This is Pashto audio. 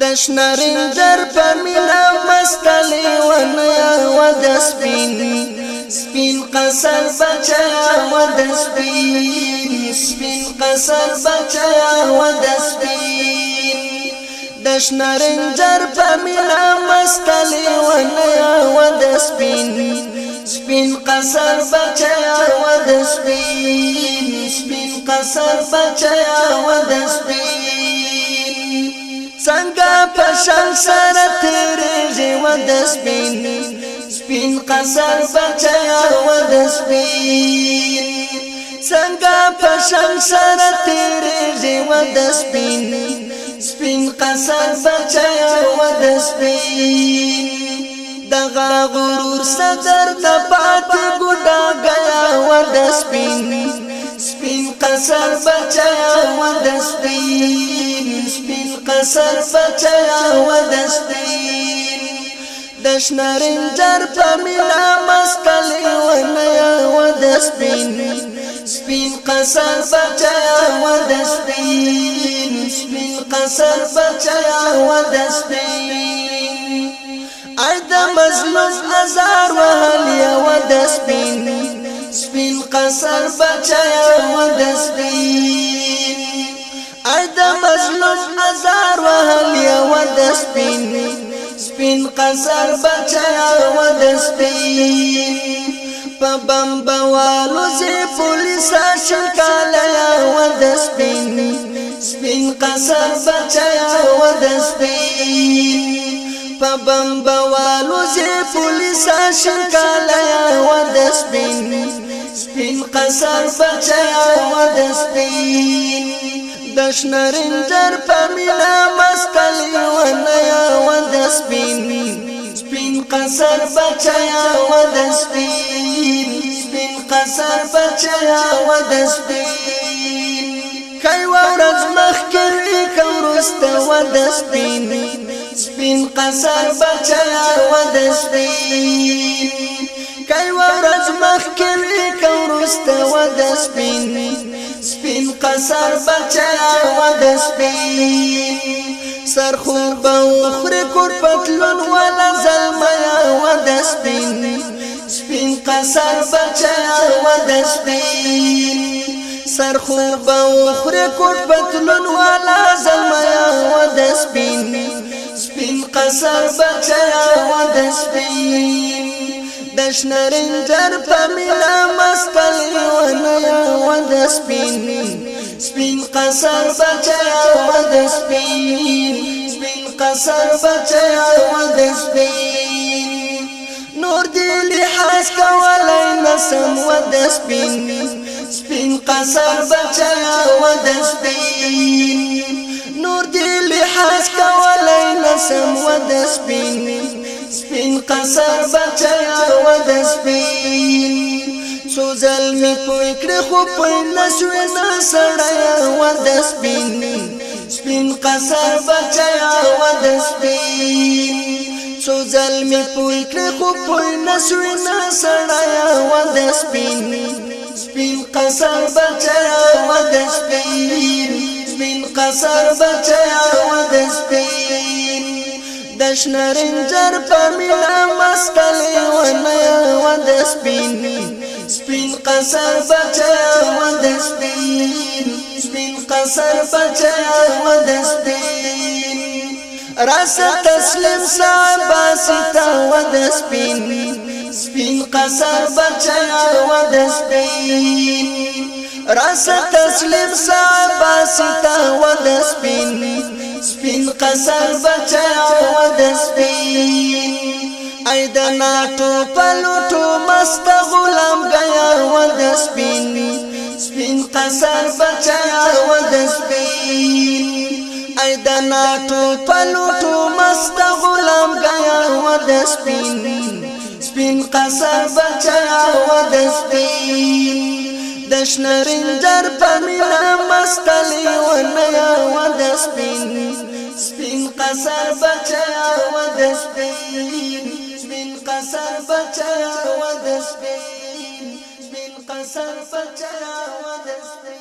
د شنرنجر پمینا مینا مستلی ونیا و د سپین سپین قصر بچا و د سپین سپین قصر بچا و د سپین د شنرنجر په مینا مستلی ونیا و د سپین سپین قصر بچا و د سپین سپین قصر بچا و سپین څنګه پشان سره تیرېږي و د سپین سپین قصر بچیا و د سپین څنګه پشان سره تیرېږي و د سپین سپین قصر بچیا و د سپین دغه غرور صدر د پاتې ګډا غیا و د سپین سپین قصر بچیا نسل بچیا و دستین دشنرنجر په مینا مستلی و نیا و دستین سپین قصر بچیا و دستین سپین قصر بچیا و دستین ای د مظلوم ازار وهل یو دستین سپین قصر بچیا و دستین د مظلوم ازار وهل یو د سپین سپین قصر بچا و د سپین په بم بوالو زی پولیس شل کاله و د سپین سپین قصر بچا و د سپین په بم بوالو زی پولیس شل کاله و د سپین سپین قصر بچا و د سپین د شنرنجر په مینا مستلی ونه یا ود سپین سپین قصر بچیا ود سپین سپین قصر بچیا ود سپین کای ورځ مخ کې کورست ود سپین سپین قصر بچیا ود سپین کای ورځ مخ کې کورست ود سپین قصر بچا ود سپین سر خو بوخر کور پتلون ولا زلمیا ود سپین سپین قصر بچا ود سپین سر خو بوخر کور پتلون ولا زلمیا ود سپین سپین قصر بچا ود سپین دشنرنجر پمینا مستل ونیا ود سپین سپین قصر بچیا و د سپین سپین قصر بچیا و د سپین نور دې لحاظ کولای نسم و د سپین سپین قصر بچیا و د سپین نور دې لحاظ کولای نسم و د سپین سپین قصر بچیا و د سپین څو ځل می پوي کړ خو په نشوي نه سړیا و د سپین سپین قصر بچیا و د سپین څو ځل می پوي کړ خو په نشوي نه سړیا و د سپین سپین قصر بچیا و د سپین سپین قصر بچیا و د سپین دشنرنجر په مینا مسکلې و نه و د سپین سبين قصر بچا ود سبين سپین قصر بچا ود سپین راس تسلم صاحب ستا ود سبين سپین قصر بچا ود سپین راس تسلم صاحب ستا ود سبين سپین قصر بچا ود سپین ایدنا ټو پلو تو مست غلام گا و د سپین سپین قصر بچیا و د سپین ای د ناټو پلوټو مست غلام گیا و د سپین سپین قصر بچیا و د سپین دشنرنجر پمینا مستلی و نیا و د سپین سپین قصر بچیا و د سپین سپین قصر بچیا و د سپین قصر په و ودستې